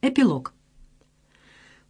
Эпилог.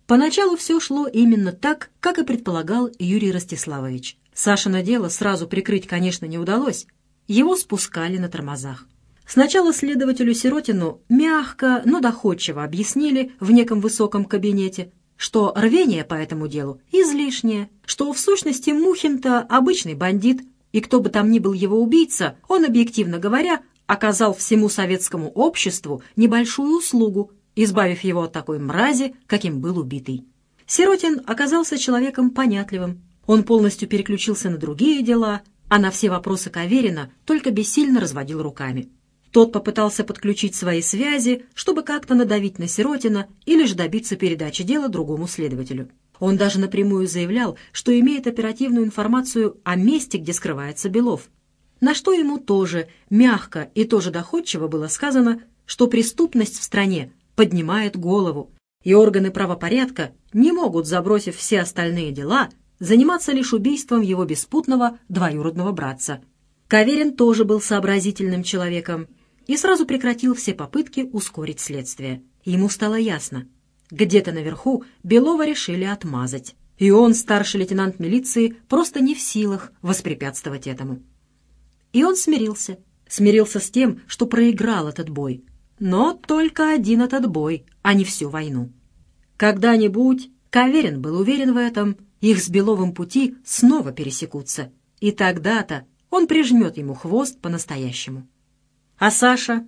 Поначалу все шло именно так, как и предполагал Юрий Ростиславович. Сашино дело сразу прикрыть, конечно, не удалось. Его спускали на тормозах. Сначала следователю Сиротину мягко, но доходчиво объяснили в неком высоком кабинете, что рвение по этому делу излишнее, что в сущности Мухин-то обычный бандит, и кто бы там ни был его убийца, он, объективно говоря, оказал всему советскому обществу небольшую услугу, избавив его от такой мрази, каким был убитый. Сиротин оказался человеком понятливым. Он полностью переключился на другие дела, а на все вопросы Каверина только бессильно разводил руками. Тот попытался подключить свои связи, чтобы как-то надавить на Сиротина или же добиться передачи дела другому следователю. Он даже напрямую заявлял, что имеет оперативную информацию о месте, где скрывается Белов. На что ему тоже мягко и тоже доходчиво было сказано, что преступность в стране поднимает голову, и органы правопорядка не могут, забросив все остальные дела, заниматься лишь убийством его беспутного двоюродного братца. Каверин тоже был сообразительным человеком и сразу прекратил все попытки ускорить следствие. Ему стало ясно. Где-то наверху Белова решили отмазать. И он, старший лейтенант милиции, просто не в силах воспрепятствовать этому. И он смирился. Смирился с тем, что проиграл этот бой. Но только один этот бой, а не всю войну. Когда-нибудь, Каверин был уверен в этом, их с Беловым пути снова пересекутся. И тогда-то он прижмет ему хвост по-настоящему. А Саша?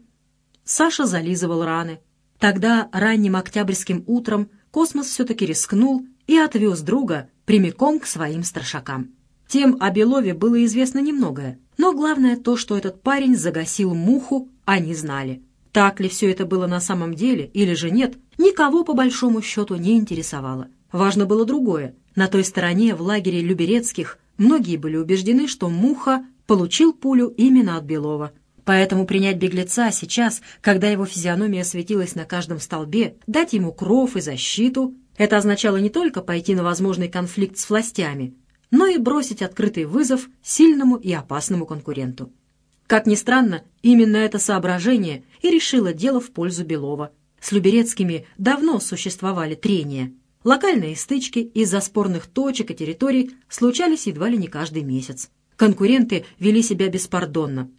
Саша зализывал раны. Тогда ранним октябрьским утром космос все-таки рискнул и отвез друга прямиком к своим старшакам. Тем о Белове было известно немногое, но главное то, что этот парень загасил муху, они знали. Так ли все это было на самом деле или же нет, никого по большому счету не интересовало. Важно было другое. На той стороне, в лагере Люберецких, многие были убеждены, что Муха получил пулю именно от Белова, Поэтому принять беглеца сейчас, когда его физиономия светилась на каждом столбе, дать ему кров и защиту, это означало не только пойти на возможный конфликт с властями, но и бросить открытый вызов сильному и опасному конкуренту. Как ни странно, именно это соображение и решило дело в пользу Белова. С Люберецкими давно существовали трения. Локальные стычки из-за спорных точек и территорий случались едва ли не каждый месяц. Конкуренты вели себя беспардонно,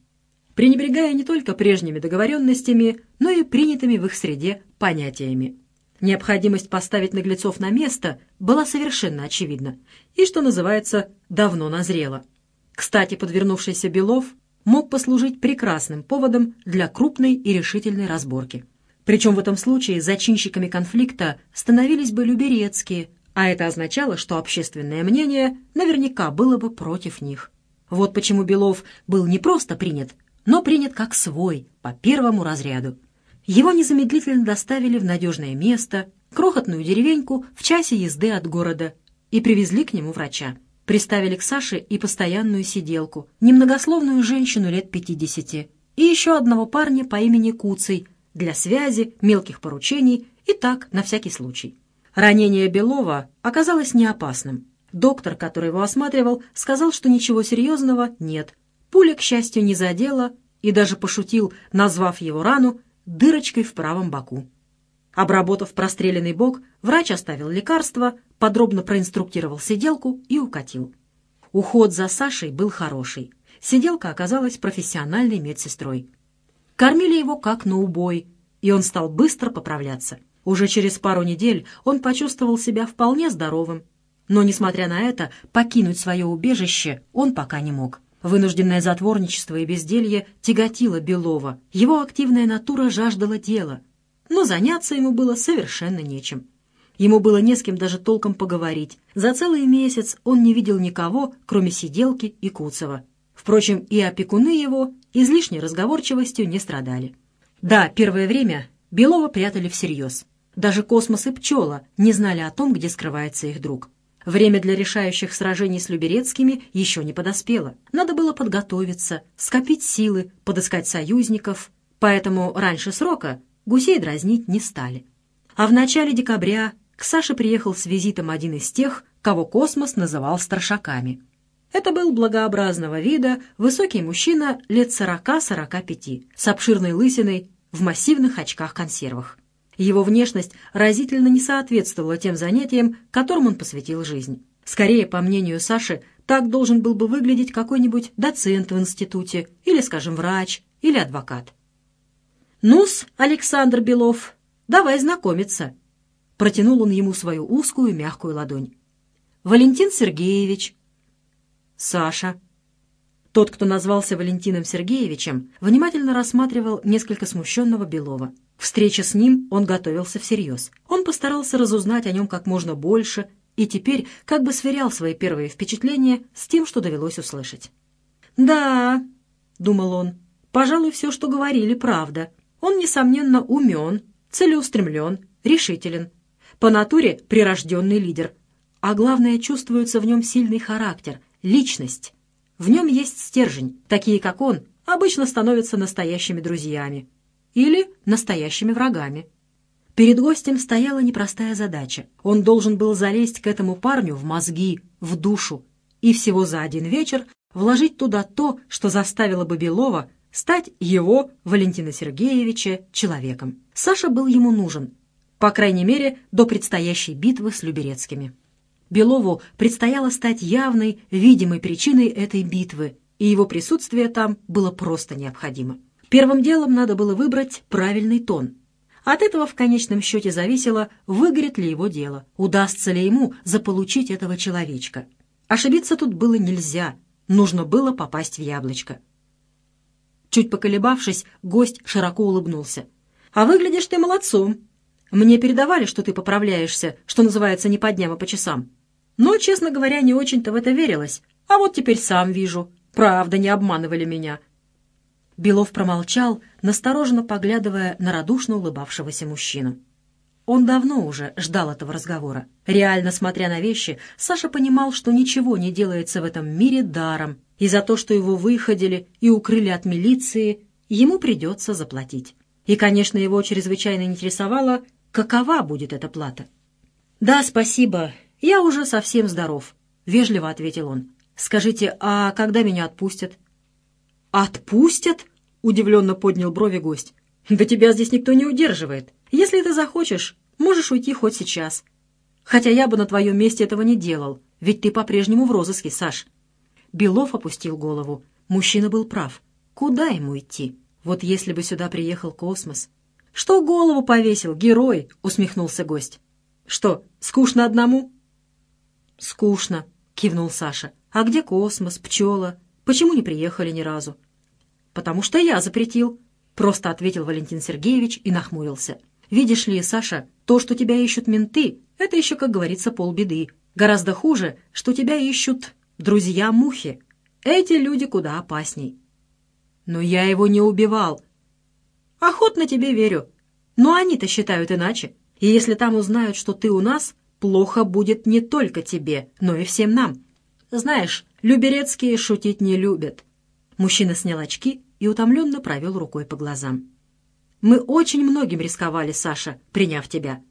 пренебрегая не только прежними договоренностями, но и принятыми в их среде понятиями. Необходимость поставить наглецов на место была совершенно очевидна и, что называется, давно назрела. Кстати, подвернувшийся Белов мог послужить прекрасным поводом для крупной и решительной разборки. Причем в этом случае зачинщиками конфликта становились бы люберецкие, а это означало, что общественное мнение наверняка было бы против них. Вот почему Белов был не просто принят, но принят как свой, по первому разряду. Его незамедлительно доставили в надежное место, крохотную деревеньку в часе езды от города, и привезли к нему врача. Приставили к Саше и постоянную сиделку, немногословную женщину лет пятидесяти, и еще одного парня по имени Куций для связи, мелких поручений и так, на всякий случай. Ранение Белова оказалось не опасным. Доктор, который его осматривал, сказал, что ничего серьезного нет, Пуля, к счастью, не задела и даже пошутил, назвав его рану дырочкой в правом боку. Обработав простреленный бок, врач оставил лекарство, подробно проинструктировал сиделку и укатил. Уход за Сашей был хороший. Сиделка оказалась профессиональной медсестрой. Кормили его как на убой, и он стал быстро поправляться. Уже через пару недель он почувствовал себя вполне здоровым. Но, несмотря на это, покинуть свое убежище он пока не мог. Вынужденное затворничество и безделье тяготило Белова. Его активная натура жаждала дела. Но заняться ему было совершенно нечем. Ему было не с кем даже толком поговорить. За целый месяц он не видел никого, кроме сиделки и Куцева. Впрочем, и опекуны его излишней разговорчивостью не страдали. Да, первое время Белова прятали всерьез. Даже космос и пчела не знали о том, где скрывается их друг. Время для решающих сражений с Люберецкими еще не подоспело. Надо было подготовиться, скопить силы, подыскать союзников. Поэтому раньше срока гусей дразнить не стали. А в начале декабря к Саше приехал с визитом один из тех, кого космос называл старшаками. Это был благообразного вида высокий мужчина лет сорока-сорока пяти, с обширной лысиной, в массивных очках-консервах. Его внешность разительно не соответствовала тем занятиям, которым он посвятил жизнь. Скорее, по мнению Саши, так должен был бы выглядеть какой-нибудь доцент в институте, или, скажем, врач, или адвокат. «Ну-с, Александр Белов, давай знакомиться», — протянул он ему свою узкую мягкую ладонь. «Валентин Сергеевич». «Саша». Тот, кто назвался Валентином Сергеевичем, внимательно рассматривал несколько смущенного Белова. Встреча с ним он готовился всерьез. Он постарался разузнать о нем как можно больше и теперь как бы сверял свои первые впечатления с тем, что довелось услышать. «Да», — думал он, — «пожалуй, все, что говорили, правда. Он, несомненно, умен, целеустремлен, решителен. По натуре прирожденный лидер. А главное, чувствуется в нем сильный характер, личность. В нем есть стержень. Такие, как он, обычно становятся настоящими друзьями. Или настоящими врагами. Перед гостем стояла непростая задача. Он должен был залезть к этому парню в мозги, в душу, и всего за один вечер вложить туда то, что заставило бы Белова стать его, Валентина Сергеевича, человеком. Саша был ему нужен, по крайней мере, до предстоящей битвы с Люберецкими. Белову предстояло стать явной, видимой причиной этой битвы, и его присутствие там было просто необходимо. Первым делом надо было выбрать правильный тон. От этого в конечном счете зависело, выгорит ли его дело, удастся ли ему заполучить этого человечка. Ошибиться тут было нельзя, нужно было попасть в яблочко. Чуть поколебавшись, гость широко улыбнулся. «А выглядишь ты молодцом. Мне передавали, что ты поправляешься, что называется, не по дням, а по часам. Но, честно говоря, не очень-то в это верилось. А вот теперь сам вижу. Правда, не обманывали меня». Белов промолчал, настороженно поглядывая на радушно улыбавшегося мужчину. Он давно уже ждал этого разговора. Реально смотря на вещи, Саша понимал, что ничего не делается в этом мире даром, и за то, что его выходили и укрыли от милиции, ему придется заплатить. И, конечно, его чрезвычайно интересовало, какова будет эта плата. «Да, спасибо, я уже совсем здоров», — вежливо ответил он. «Скажите, а когда меня отпустят?» «Отпустят?» — удивленно поднял брови гость. «Да тебя здесь никто не удерживает. Если ты захочешь, можешь уйти хоть сейчас. Хотя я бы на твоем месте этого не делал, ведь ты по-прежнему в розыске, Саш». Белов опустил голову. Мужчина был прав. Куда ему идти? Вот если бы сюда приехал космос. «Что голову повесил, герой?» — усмехнулся гость. «Что, скучно одному?» «Скучно», — кивнул Саша. «А где космос, пчела? Почему не приехали ни разу?» «Потому что я запретил», — просто ответил Валентин Сергеевич и нахмурился. «Видишь ли, Саша, то, что тебя ищут менты, это еще, как говорится, полбеды. Гораздо хуже, что тебя ищут друзья-мухи. Эти люди куда опасней. Но я его не убивал. Охотно тебе верю. Но они-то считают иначе. И если там узнают, что ты у нас, плохо будет не только тебе, но и всем нам. Знаешь, люберецкие шутить не любят. Мужчина снял очки и утомленно провел рукой по глазам. «Мы очень многим рисковали, Саша, приняв тебя».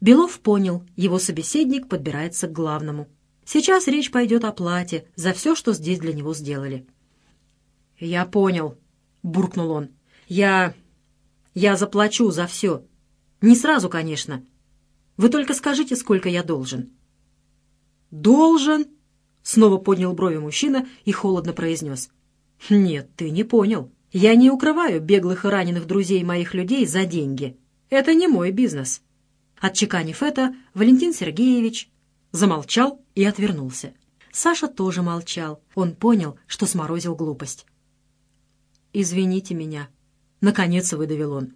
Белов понял, его собеседник подбирается к главному — Сейчас речь пойдет о плате за все, что здесь для него сделали. «Я понял», — буркнул он. «Я... я заплачу за все. Не сразу, конечно. Вы только скажите, сколько я должен». «Должен?» — снова поднял брови мужчина и холодно произнес. «Нет, ты не понял. Я не укрываю беглых и раненых друзей моих людей за деньги. Это не мой бизнес». Отчеканив это, Валентин Сергеевич замолчал и отвернулся. Саша тоже молчал. Он понял, что сморозил глупость. «Извините меня», — наконец выдавил он.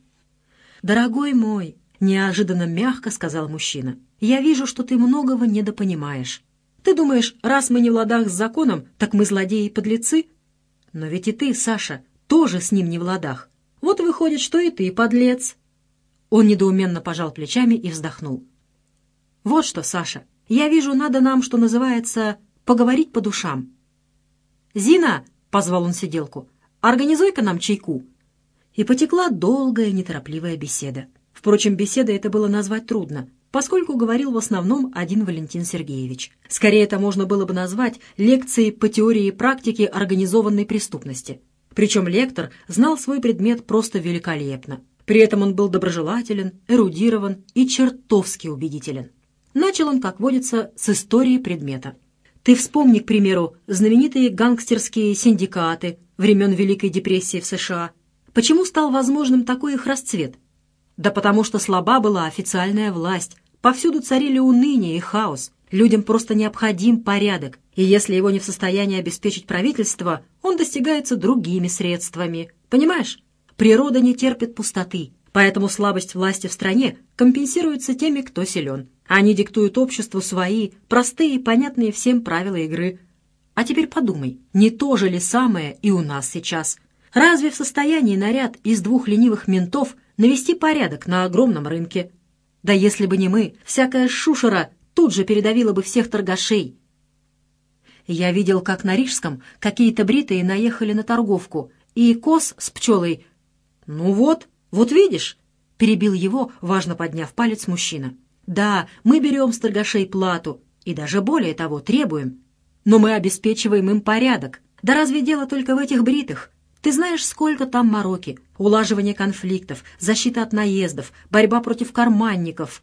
«Дорогой мой», — неожиданно мягко сказал мужчина, — «я вижу, что ты многого недопонимаешь. Ты думаешь, раз мы не в ладах с законом, так мы злодеи и подлецы? Но ведь и ты, Саша, тоже с ним не в ладах. Вот выходит, что и ты подлец». Он недоуменно пожал плечами и вздохнул. «Вот что, Саша, я вижу, надо нам, что называется, поговорить по душам. «Зина!» — позвал он сиделку. «Организуй-ка нам чайку». И потекла долгая, неторопливая беседа. Впрочем, беседой это было назвать трудно, поскольку говорил в основном один Валентин Сергеевич. Скорее, это можно было бы назвать лекцией по теории и практике организованной преступности. Причем лектор знал свой предмет просто великолепно. При этом он был доброжелателен, эрудирован и чертовски убедителен. Начал он, как водится, с истории предмета. Ты вспомни, к примеру, знаменитые гангстерские синдикаты времен Великой депрессии в США. Почему стал возможным такой их расцвет? Да потому что слаба была официальная власть, повсюду царили уныние и хаос, людям просто необходим порядок, и если его не в состоянии обеспечить правительство, он достигается другими средствами. Понимаешь? Природа не терпит пустоты, поэтому слабость власти в стране компенсируется теми, кто силен. Они диктуют обществу свои, простые, понятные всем правила игры. А теперь подумай, не то же ли самое и у нас сейчас? Разве в состоянии наряд из двух ленивых ментов навести порядок на огромном рынке? Да если бы не мы, всякая шушера тут же передавила бы всех торгашей. Я видел, как на Рижском какие-то бритые наехали на торговку, и коз с пчелой «Ну вот, вот видишь», — перебил его, важно подняв палец мужчина. «Да, мы берем с торгашей плату, и даже более того требуем. Но мы обеспечиваем им порядок. Да разве дело только в этих бритых? Ты знаешь, сколько там мороки, улаживание конфликтов, защита от наездов, борьба против карманников».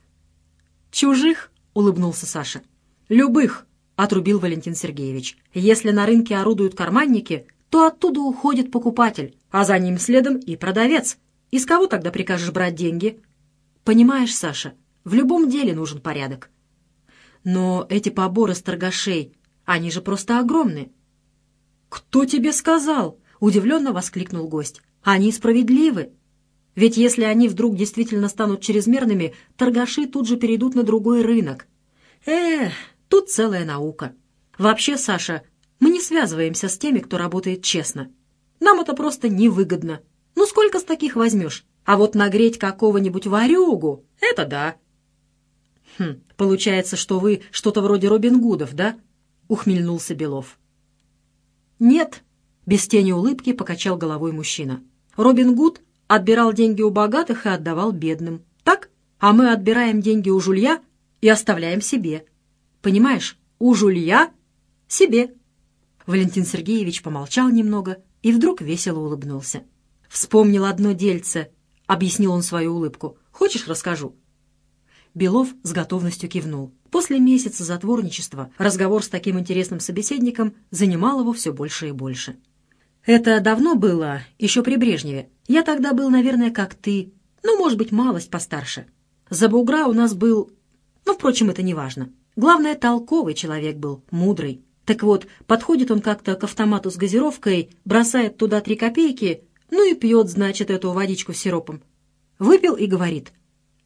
«Чужих?» — улыбнулся Саша. «Любых», — отрубил Валентин Сергеевич. «Если на рынке орудуют карманники, то оттуда уходит покупатель, а за ним следом и продавец. Из кого тогда прикажешь брать деньги? Понимаешь, Саша, в любом деле нужен порядок. Но эти поборы с торгашей, они же просто огромны. «Кто тебе сказал?» — удивленно воскликнул гость. «Они справедливы. Ведь если они вдруг действительно станут чрезмерными, торгаши тут же перейдут на другой рынок. Эх, тут целая наука. Вообще, Саша, мы не связываемся с теми, кто работает честно. Нам это просто невыгодно. Ну сколько с таких возьмешь? А вот нагреть какого-нибудь варюгу — это да. Хм, получается, что вы что-то вроде Робин Гудов, да? Ухмельнулся Белов. Нет, без тени улыбки покачал головой мужчина. Робин Гуд отбирал деньги у богатых и отдавал бедным. Так? А мы отбираем деньги у жулья и оставляем себе. Понимаешь, у жулья — себе. Валентин Сергеевич помолчал немного и вдруг весело улыбнулся. «Вспомнил одно дельце», — объяснил он свою улыбку. «Хочешь, расскажу?» Белов с готовностью кивнул. После месяца затворничества разговор с таким интересным собеседником занимал его все больше и больше. «Это давно было, еще при Брежневе. Я тогда был, наверное, как ты, ну, может быть, малость постарше. За бугра у нас был... Ну, впрочем, это не важно. Главное, толковый человек был, мудрый. Так вот, подходит он как-то к автомату с газировкой, бросает туда три копейки, ну и пьет, значит, эту водичку с сиропом. Выпил и говорит,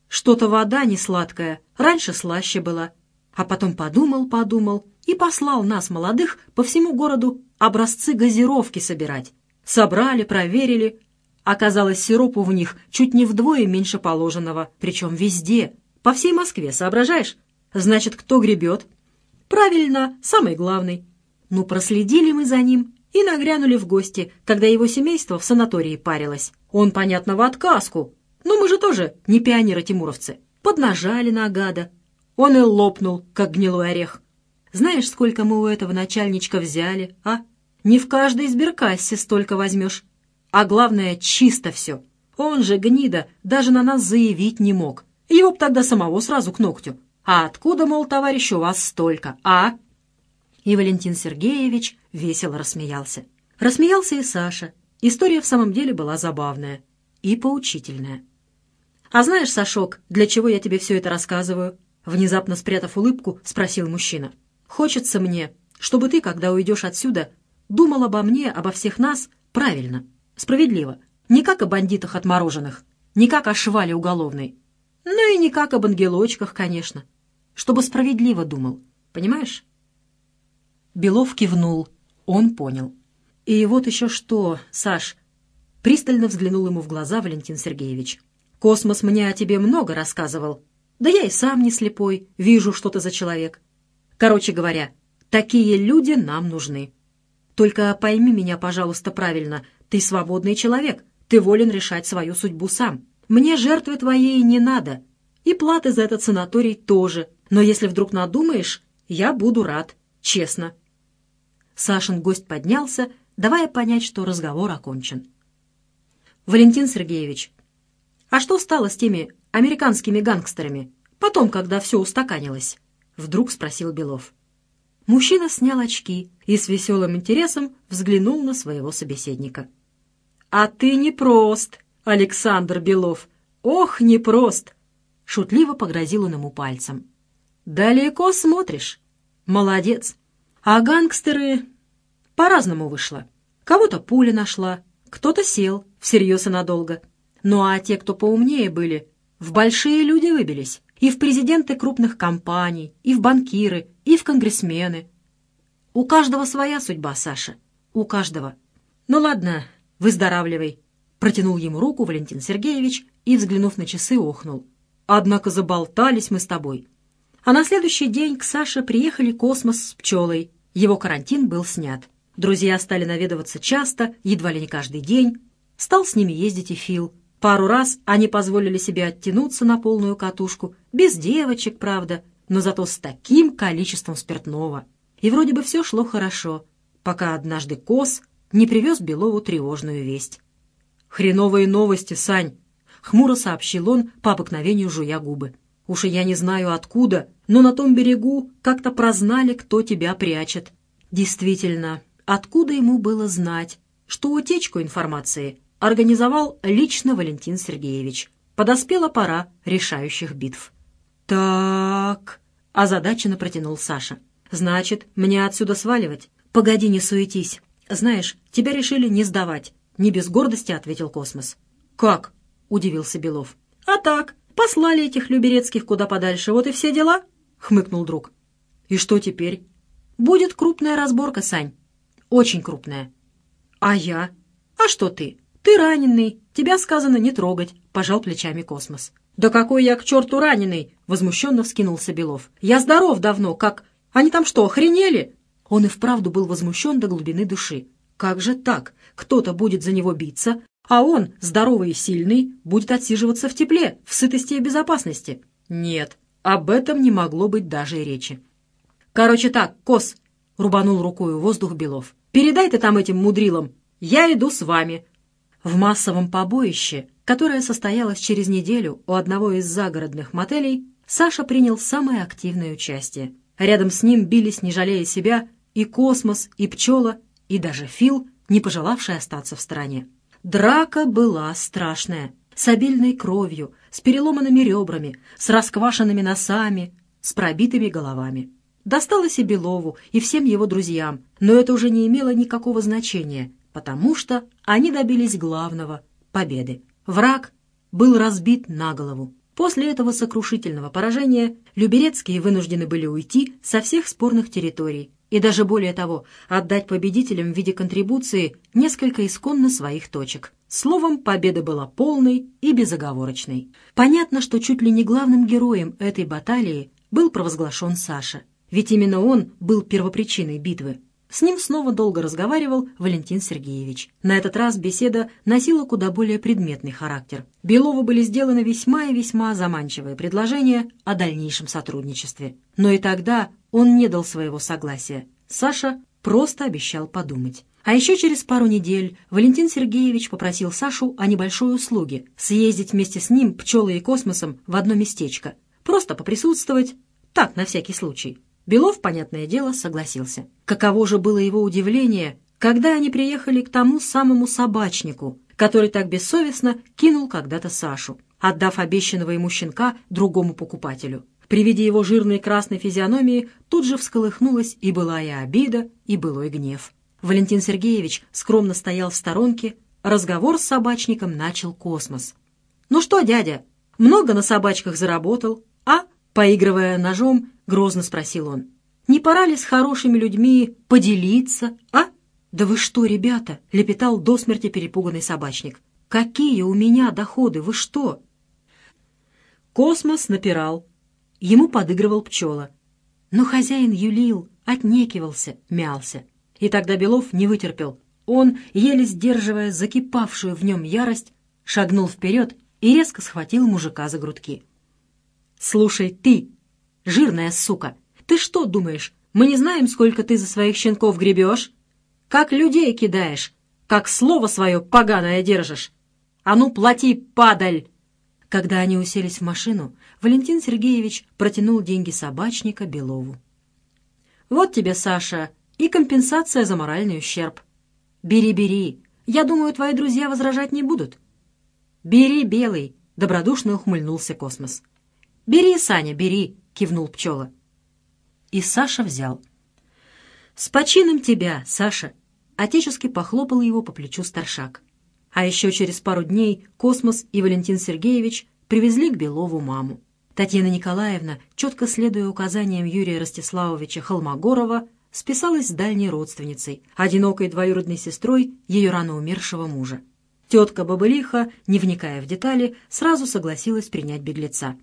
что-то вода не сладкая, раньше слаще была. А потом подумал-подумал и послал нас, молодых, по всему городу образцы газировки собирать. Собрали, проверили. Оказалось, сиропу в них чуть не вдвое меньше положенного, причем везде, по всей Москве, соображаешь? Значит, кто гребет? Правильно, самый главный. Ну, проследили мы за ним и нагрянули в гости, когда его семейство в санатории парилось. Он, понятно, в отказку. Но мы же тоже не пионеры-тимуровцы. Поднажали на гада. Он и лопнул, как гнилой орех. Знаешь, сколько мы у этого начальничка взяли, а? Не в каждой сберкассе столько возьмешь. А главное, чисто все. Он же, гнида, даже на нас заявить не мог. Его б тогда самого сразу к ногтю. А откуда, мол, товарищ, у вас столько, а?» И Валентин Сергеевич весело рассмеялся. Рассмеялся и Саша. История в самом деле была забавная и поучительная. «А знаешь, Сашок, для чего я тебе все это рассказываю?» Внезапно спрятав улыбку, спросил мужчина. «Хочется мне, чтобы ты, когда уйдешь отсюда, думал обо мне, обо всех нас правильно, справедливо. Не как о бандитах отмороженных, не как о швале уголовной, ну и не как об ангелочках, конечно чтобы справедливо думал. Понимаешь?» Белов кивнул. Он понял. «И вот еще что, Саш!» Пристально взглянул ему в глаза Валентин Сергеевич. «Космос мне о тебе много рассказывал. Да я и сам не слепой, вижу, что ты за человек. Короче говоря, такие люди нам нужны. Только пойми меня, пожалуйста, правильно. Ты свободный человек, ты волен решать свою судьбу сам. Мне жертвы твоей не надо. И платы за этот санаторий тоже. Но если вдруг надумаешь, я буду рад, честно». Сашин гость поднялся, давая понять, что разговор окончен. «Валентин Сергеевич, А что стало с теми американскими гангстерами? Потом, когда все устаканилось?» — вдруг спросил Белов. Мужчина снял очки и с веселым интересом взглянул на своего собеседника. «А ты не прост, Александр Белов! Ох, не прост!» Шутливо погрозил он ему пальцем. «Далеко смотришь. Молодец. А гангстеры по-разному вышло. Кого-то пуля нашла, кто-то сел, всерьез и надолго. Ну а те, кто поумнее были, в большие люди выбились. И в президенты крупных компаний, и в банкиры, и в конгрессмены. У каждого своя судьба, Саша. У каждого. Ну ладно, выздоравливай. Протянул ему руку Валентин Сергеевич и, взглянув на часы, охнул. Однако заболтались мы с тобой. А на следующий день к Саше приехали космос с пчелой. Его карантин был снят. Друзья стали наведываться часто, едва ли не каждый день. Стал с ними ездить и Фил. Пару раз они позволили себе оттянуться на полную катушку, без девочек, правда, но зато с таким количеством спиртного. И вроде бы все шло хорошо, пока однажды Кос не привез Белову тревожную весть. «Хреновые новости, Сань!» — хмуро сообщил он, по обыкновению жуя губы. «Уж и я не знаю откуда, но на том берегу как-то прознали, кто тебя прячет». Действительно, откуда ему было знать, что утечку информации организовал лично Валентин Сергеевич. Подоспела пора решающих битв. «Так...» — озадаченно протянул Саша. «Значит, мне отсюда сваливать? Погоди, не суетись. Знаешь, тебя решили не сдавать». Не без гордости ответил Космос. «Как?» — удивился Белов. «А так, послали этих люберецких куда подальше, вот и все дела», — хмыкнул друг. «И что теперь?» «Будет крупная разборка, Сань. Очень крупная». «А я? А что ты? «Ты раненый, тебя сказано не трогать», — пожал плечами Космос. «Да какой я к черту раненый!» — возмущенно вскинулся Белов. «Я здоров давно, как... Они там что, охренели?» Он и вправду был возмущен до глубины души. «Как же так? Кто-то будет за него биться, а он, здоровый и сильный, будет отсиживаться в тепле, в сытости и безопасности?» «Нет, об этом не могло быть даже и речи». «Короче так, Кос!» — рубанул рукой воздух Белов. «Передай ты там этим мудрилам. Я иду с вами. В массовом побоище, которое состоялось через неделю у одного из загородных мотелей, Саша принял самое активное участие. Рядом с ним бились, не жалея себя, и космос, и пчела, и даже Фил, не пожелавший остаться в стороне. Драка была страшная, с обильной кровью, с переломанными ребрами, с расквашенными носами, с пробитыми головами. Досталось и Белову, и всем его друзьям, но это уже не имело никакого значения потому что они добились главного — победы. Враг был разбит на голову. После этого сокрушительного поражения Люберецкие вынуждены были уйти со всех спорных территорий и даже более того, отдать победителям в виде контрибуции несколько исконно своих точек. Словом, победа была полной и безоговорочной. Понятно, что чуть ли не главным героем этой баталии был провозглашен Саша, ведь именно он был первопричиной битвы. С ним снова долго разговаривал Валентин Сергеевич. На этот раз беседа носила куда более предметный характер. Белову были сделаны весьма и весьма заманчивые предложения о дальнейшем сотрудничестве. Но и тогда он не дал своего согласия. Саша просто обещал подумать. А еще через пару недель Валентин Сергеевич попросил Сашу о небольшой услуге — съездить вместе с ним, пчелой и космосом, в одно местечко. Просто поприсутствовать, так, на всякий случай. Белов, понятное дело, согласился. Каково же было его удивление, когда они приехали к тому самому собачнику, который так бессовестно кинул когда-то Сашу, отдав обещанного ему щенка другому покупателю. При виде его жирной красной физиономии тут же всколыхнулась и былая обида, и былой гнев. Валентин Сергеевич скромно стоял в сторонке, разговор с собачником начал космос. «Ну что, дядя, много на собачках заработал, а?» Поигрывая ножом, грозно спросил он. «Не пора ли с хорошими людьми поделиться, а?» «Да вы что, ребята?» — лепетал до смерти перепуганный собачник. «Какие у меня доходы? Вы что?» Космос напирал. Ему подыгрывал пчела. Но хозяин юлил, отнекивался, мялся. И тогда Белов не вытерпел. Он, еле сдерживая закипавшую в нем ярость, шагнул вперед и резко схватил мужика за грудки. «Слушай, ты, жирная сука, ты что думаешь, мы не знаем, сколько ты за своих щенков гребешь? Как людей кидаешь? Как слово свое поганое держишь? А ну, плати, падаль!» Когда они уселись в машину, Валентин Сергеевич протянул деньги собачника Белову. «Вот тебе, Саша, и компенсация за моральный ущерб. Бери, бери. Я думаю, твои друзья возражать не будут». «Бери, Белый», — добродушно ухмыльнулся Космос. «Бери, Саня, бери», — кивнул Пчела. И Саша взял. «С почином тебя, Саша!» — отечески похлопал его по плечу старшак. А еще через пару дней Космос и Валентин Сергеевич привезли к Белову маму. Татьяна Николаевна, четко следуя указаниям Юрия Ростиславовича Холмогорова, списалась с дальней родственницей, одинокой двоюродной сестрой ее рано умершего мужа. Тетка Бабылиха, не вникая в детали, сразу согласилась принять беглеца.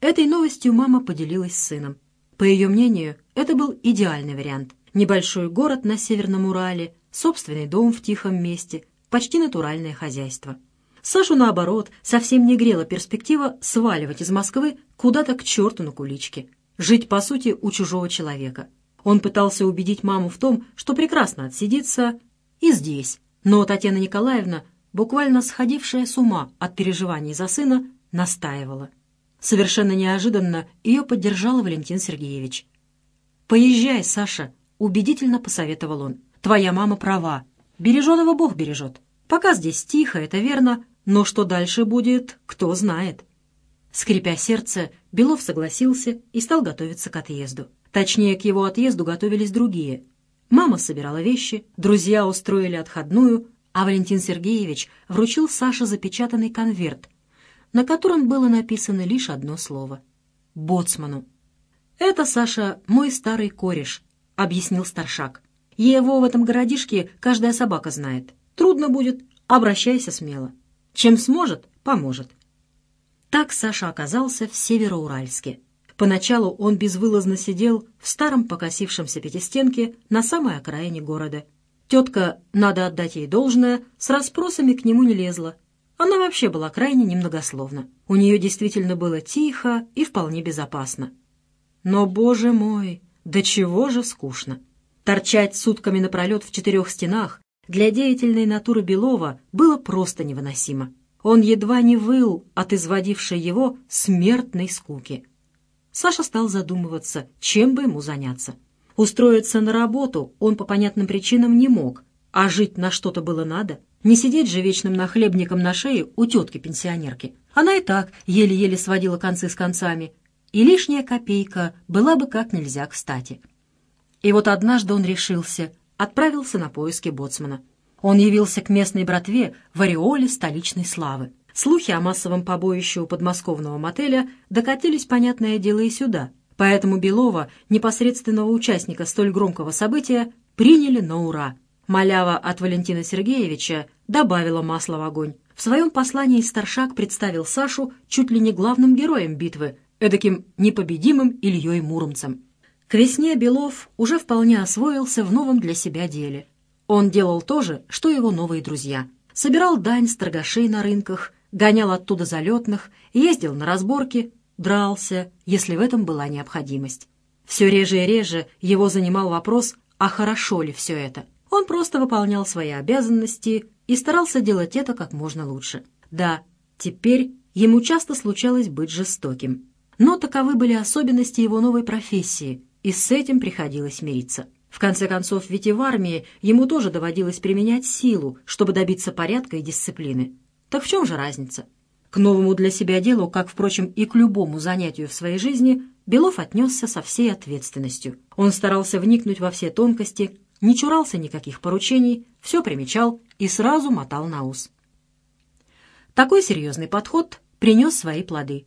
Этой новостью мама поделилась с сыном. По ее мнению, это был идеальный вариант. Небольшой город на Северном Урале, собственный дом в тихом месте, почти натуральное хозяйство. Сашу, наоборот, совсем не грела перспектива сваливать из Москвы куда-то к черту на куличке. Жить, по сути, у чужого человека. Он пытался убедить маму в том, что прекрасно отсидится и здесь. Но Татьяна Николаевна, буквально сходившая с ума от переживаний за сына, настаивала. Совершенно неожиданно ее поддержал Валентин Сергеевич. «Поезжай, Саша», — убедительно посоветовал он. «Твоя мама права. Береженого Бог бережет. Пока здесь тихо, это верно, но что дальше будет, кто знает». Скрипя сердце, Белов согласился и стал готовиться к отъезду. Точнее, к его отъезду готовились другие. Мама собирала вещи, друзья устроили отходную, а Валентин Сергеевич вручил Саше запечатанный конверт, на котором было написано лишь одно слово — «Боцману». «Это, Саша, мой старый кореш», — объяснил старшак. «Его в этом городишке каждая собака знает. Трудно будет, обращайся смело. Чем сможет, поможет». Так Саша оказался в Североуральске. Поначалу он безвылазно сидел в старом покосившемся пятистенке на самой окраине города. Тетка, надо отдать ей должное, с расспросами к нему не лезла, она вообще была крайне немногословна. У нее действительно было тихо и вполне безопасно. Но, боже мой, до чего же скучно! Торчать сутками напролет в четырех стенах для деятельной натуры Белова было просто невыносимо. Он едва не выл от изводившей его смертной скуки. Саша стал задумываться, чем бы ему заняться. Устроиться на работу он по понятным причинам не мог, а жить на что-то было надо. Не сидеть же вечным нахлебником на шее у тетки-пенсионерки. Она и так еле-еле сводила концы с концами, и лишняя копейка была бы как нельзя кстати. И вот однажды он решился, отправился на поиски боцмана. Он явился к местной братве в ореоле столичной славы. Слухи о массовом побоище у подмосковного мотеля докатились, понятное дело, и сюда. Поэтому Белова, непосредственного участника столь громкого события, приняли на ура – Малява от Валентина Сергеевича добавила масла в огонь. В своем послании Старшак представил Сашу чуть ли не главным героем битвы, эдаким непобедимым Ильей Муромцем. К весне Белов уже вполне освоился в новом для себя деле. Он делал то же, что его новые друзья. Собирал дань с торгашей на рынках, гонял оттуда залетных, ездил на разборки, дрался, если в этом была необходимость. Все реже и реже его занимал вопрос, а хорошо ли все это – он просто выполнял свои обязанности и старался делать это как можно лучше. Да, теперь ему часто случалось быть жестоким. Но таковы были особенности его новой профессии, и с этим приходилось мириться. В конце концов, ведь и в армии ему тоже доводилось применять силу, чтобы добиться порядка и дисциплины. Так в чем же разница? К новому для себя делу, как, впрочем, и к любому занятию в своей жизни, Белов отнесся со всей ответственностью. Он старался вникнуть во все тонкости, не чурался никаких поручений, все примечал и сразу мотал на ус. Такой серьезный подход принес свои плоды.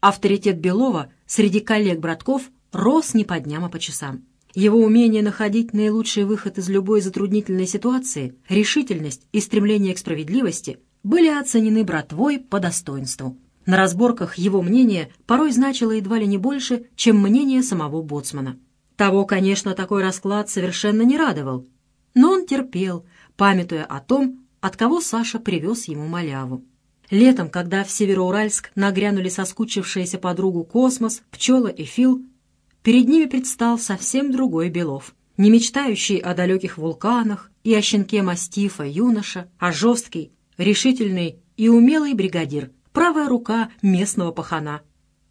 Авторитет Белова среди коллег-братков рос не по дням, а по часам. Его умение находить наилучший выход из любой затруднительной ситуации, решительность и стремление к справедливости были оценены братвой по достоинству. На разборках его мнение порой значило едва ли не больше, чем мнение самого боцмана. Того, конечно, такой расклад совершенно не радовал, но он терпел, памятуя о том, от кого Саша привез ему маляву. Летом, когда в Североуральск нагрянули соскучившиеся подругу Космос, Пчела и Фил, перед ними предстал совсем другой Белов, не мечтающий о далеких вулканах и о щенке мастифа юноша, а жесткий, решительный и умелый бригадир, правая рука местного пахана.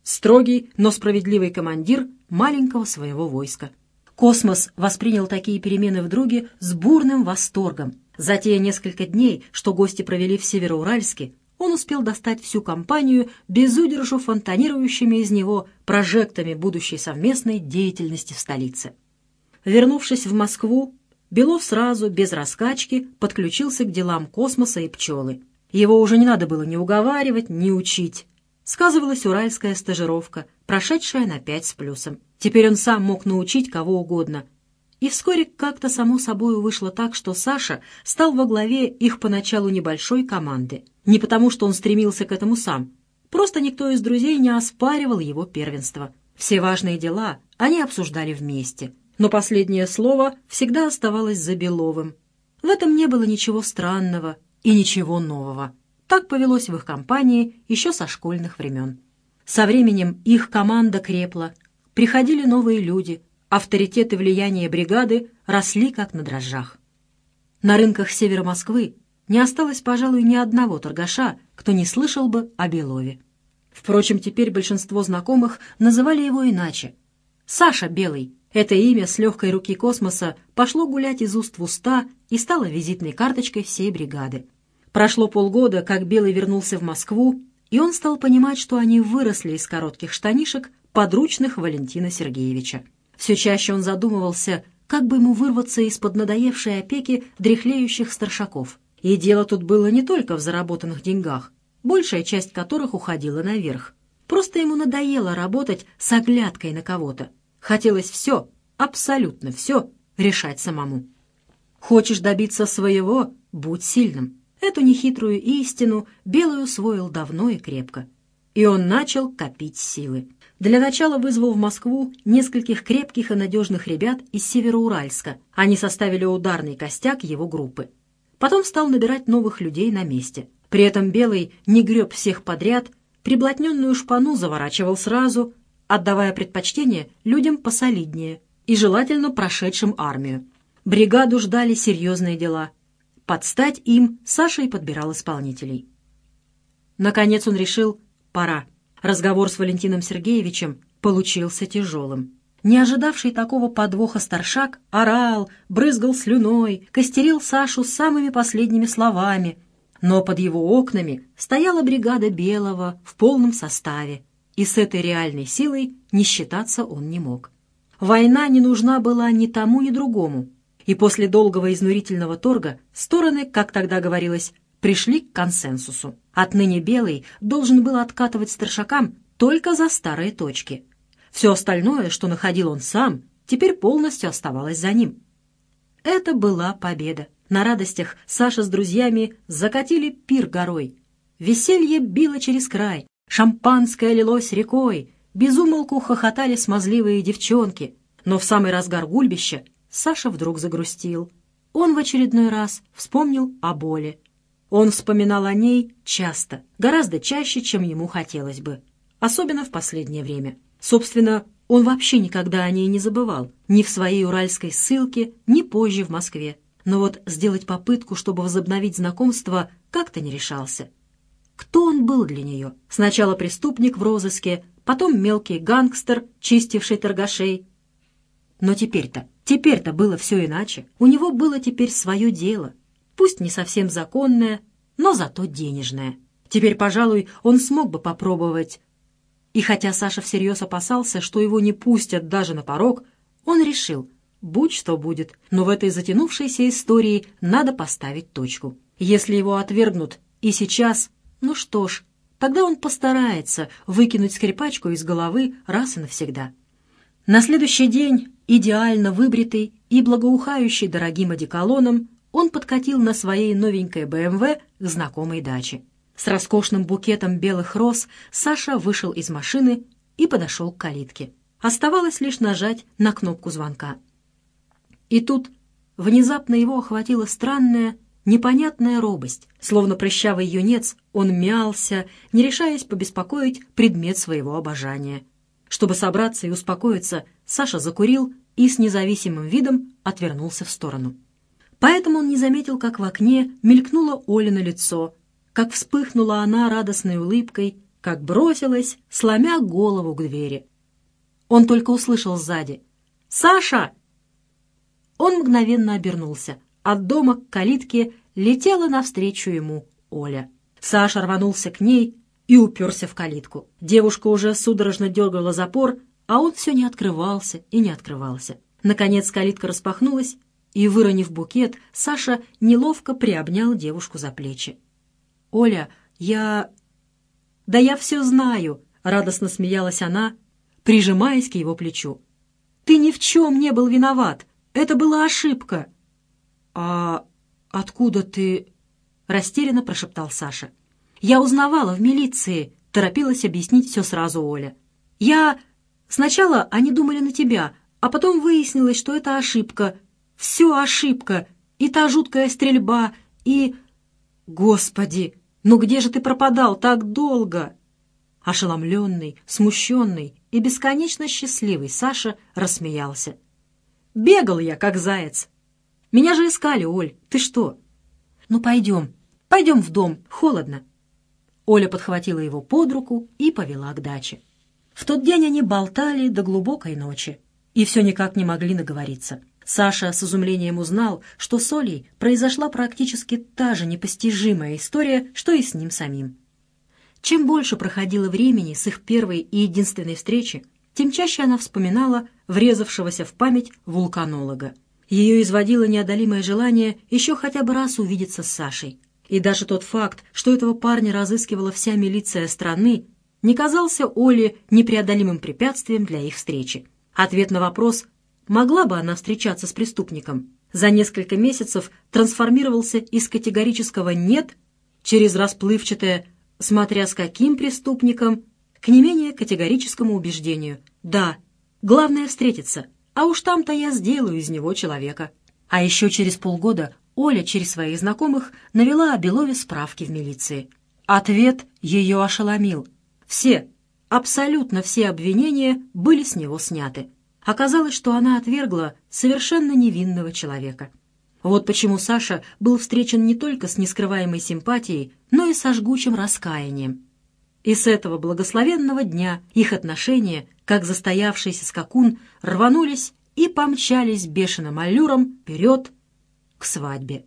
Строгий, но справедливый командир маленького своего войска. Космос воспринял такие перемены в друге с бурным восторгом. За те несколько дней, что гости провели в Североуральске, он успел достать всю компанию, безудержу фонтанирующими из него прожектами будущей совместной деятельности в столице. Вернувшись в Москву, Белов сразу, без раскачки, подключился к делам космоса и пчелы. Его уже не надо было ни уговаривать, ни учить. Сказывалась уральская стажировка, прошедшая на пять с плюсом. Теперь он сам мог научить кого угодно. И вскоре как-то само собой вышло так, что Саша стал во главе их поначалу небольшой команды. Не потому, что он стремился к этому сам. Просто никто из друзей не оспаривал его первенство. Все важные дела они обсуждали вместе. Но последнее слово всегда оставалось за Беловым. В этом не было ничего странного и ничего нового. Так повелось в их компании еще со школьных времен. Со временем их команда крепла, приходили новые люди, авторитет и влияние бригады росли как на дрожжах. На рынках севера Москвы не осталось, пожалуй, ни одного торгаша, кто не слышал бы о Белове. Впрочем, теперь большинство знакомых называли его иначе. Саша Белый. Это имя с легкой руки космоса пошло гулять из уст в уста и стало визитной карточкой всей бригады. Прошло полгода, как Белый вернулся в Москву, и он стал понимать, что они выросли из коротких штанишек, подручных Валентина Сергеевича. Все чаще он задумывался, как бы ему вырваться из-под надоевшей опеки дряхлеющих старшаков. И дело тут было не только в заработанных деньгах, большая часть которых уходила наверх. Просто ему надоело работать с оглядкой на кого-то. Хотелось все, абсолютно все, решать самому. Хочешь добиться своего — будь сильным. Эту нехитрую истину Белый усвоил давно и крепко. И он начал копить силы. Для начала вызвал в Москву нескольких крепких и надежных ребят из Североуральска. Они составили ударный костяк его группы. Потом стал набирать новых людей на месте. При этом Белый не греб всех подряд, приблотненную шпану заворачивал сразу, отдавая предпочтение людям посолиднее и желательно прошедшим армию. Бригаду ждали серьезные дела — под стать им Саша и подбирал исполнителей. Наконец он решил «пора». Разговор с Валентином Сергеевичем получился тяжелым. Не ожидавший такого подвоха старшак орал, брызгал слюной, костерил Сашу самыми последними словами. Но под его окнами стояла бригада Белого в полном составе, и с этой реальной силой не считаться он не мог. Война не нужна была ни тому, ни другому и после долгого изнурительного торга стороны, как тогда говорилось, пришли к консенсусу. Отныне Белый должен был откатывать старшакам только за старые точки. Все остальное, что находил он сам, теперь полностью оставалось за ним. Это была победа. На радостях Саша с друзьями закатили пир горой. Веселье било через край, шампанское лилось рекой, безумолку хохотали смазливые девчонки. Но в самый разгар гульбища Саша вдруг загрустил. Он в очередной раз вспомнил о боли. Он вспоминал о ней часто, гораздо чаще, чем ему хотелось бы, особенно в последнее время. Собственно, он вообще никогда о ней не забывал, ни в своей уральской ссылке, ни позже в Москве. Но вот сделать попытку, чтобы возобновить знакомство, как-то не решался. Кто он был для нее? Сначала преступник в розыске, потом мелкий гангстер, чистивший торгашей. Но теперь-то Теперь-то было все иначе. У него было теперь свое дело. Пусть не совсем законное, но зато денежное. Теперь, пожалуй, он смог бы попробовать. И хотя Саша всерьез опасался, что его не пустят даже на порог, он решил, будь что будет, но в этой затянувшейся истории надо поставить точку. Если его отвергнут и сейчас, ну что ж, тогда он постарается выкинуть скрипачку из головы раз и навсегда. На следующий день Идеально выбритый и благоухающий дорогим одеколоном, он подкатил на своей новенькой БМВ к знакомой даче. С роскошным букетом белых роз Саша вышел из машины и подошел к калитке. Оставалось лишь нажать на кнопку звонка. И тут внезапно его охватила странная, непонятная робость. Словно прыщавый юнец, он мялся, не решаясь побеспокоить предмет своего обожания. Чтобы собраться и успокоиться, Саша закурил и с независимым видом отвернулся в сторону. Поэтому он не заметил, как в окне мелькнуло Олино лицо, как вспыхнула она радостной улыбкой, как бросилась, сломя голову к двери. Он только услышал сзади «Саша!» Он мгновенно обернулся. От дома к калитке летела навстречу ему Оля. Саша рванулся к ней и уперся в калитку. Девушка уже судорожно дергала запор, а он все не открывался и не открывался. Наконец калитка распахнулась, и, выронив букет, Саша неловко приобнял девушку за плечи. «Оля, я...» «Да я все знаю», — радостно смеялась она, прижимаясь к его плечу. «Ты ни в чем не был виноват. Это была ошибка». «А откуда ты...» — растерянно прошептал Саша. «Я узнавала в милиции», — торопилась объяснить все сразу Оля. «Я... Сначала они думали на тебя, а потом выяснилось, что это ошибка. Все ошибка. И та жуткая стрельба, и... Господи, ну где же ты пропадал так долго?» Ошеломленный, смущенный и бесконечно счастливый Саша рассмеялся. «Бегал я, как заяц. Меня же искали, Оль. Ты что?» «Ну, пойдем. Пойдем в дом. Холодно». Оля подхватила его под руку и повела к даче. В тот день они болтали до глубокой ночи и все никак не могли наговориться. Саша с изумлением узнал, что с Олей произошла практически та же непостижимая история, что и с ним самим. Чем больше проходило времени с их первой и единственной встречи, тем чаще она вспоминала врезавшегося в память вулканолога. Ее изводило неодолимое желание еще хотя бы раз увидеться с Сашей. И даже тот факт, что этого парня разыскивала вся милиция страны, не казался Оле непреодолимым препятствием для их встречи. Ответ на вопрос могла бы она встречаться с преступником, за несколько месяцев трансформировался из категорического «нет» через расплывчатое «смотря с каким преступником» к не менее категорическому убеждению «да, главное встретиться, а уж там-то я сделаю из него человека». А еще через полгода Оля через своих знакомых навела о Белове справки в милиции. Ответ ее ошеломил. Все, абсолютно все обвинения были с него сняты. Оказалось, что она отвергла совершенно невинного человека. Вот почему Саша был встречен не только с нескрываемой симпатией, но и со жгучим раскаянием. И с этого благословенного дня их отношения, как застоявшийся скакун, рванулись и помчались бешеным аллюром вперед к свадьбе.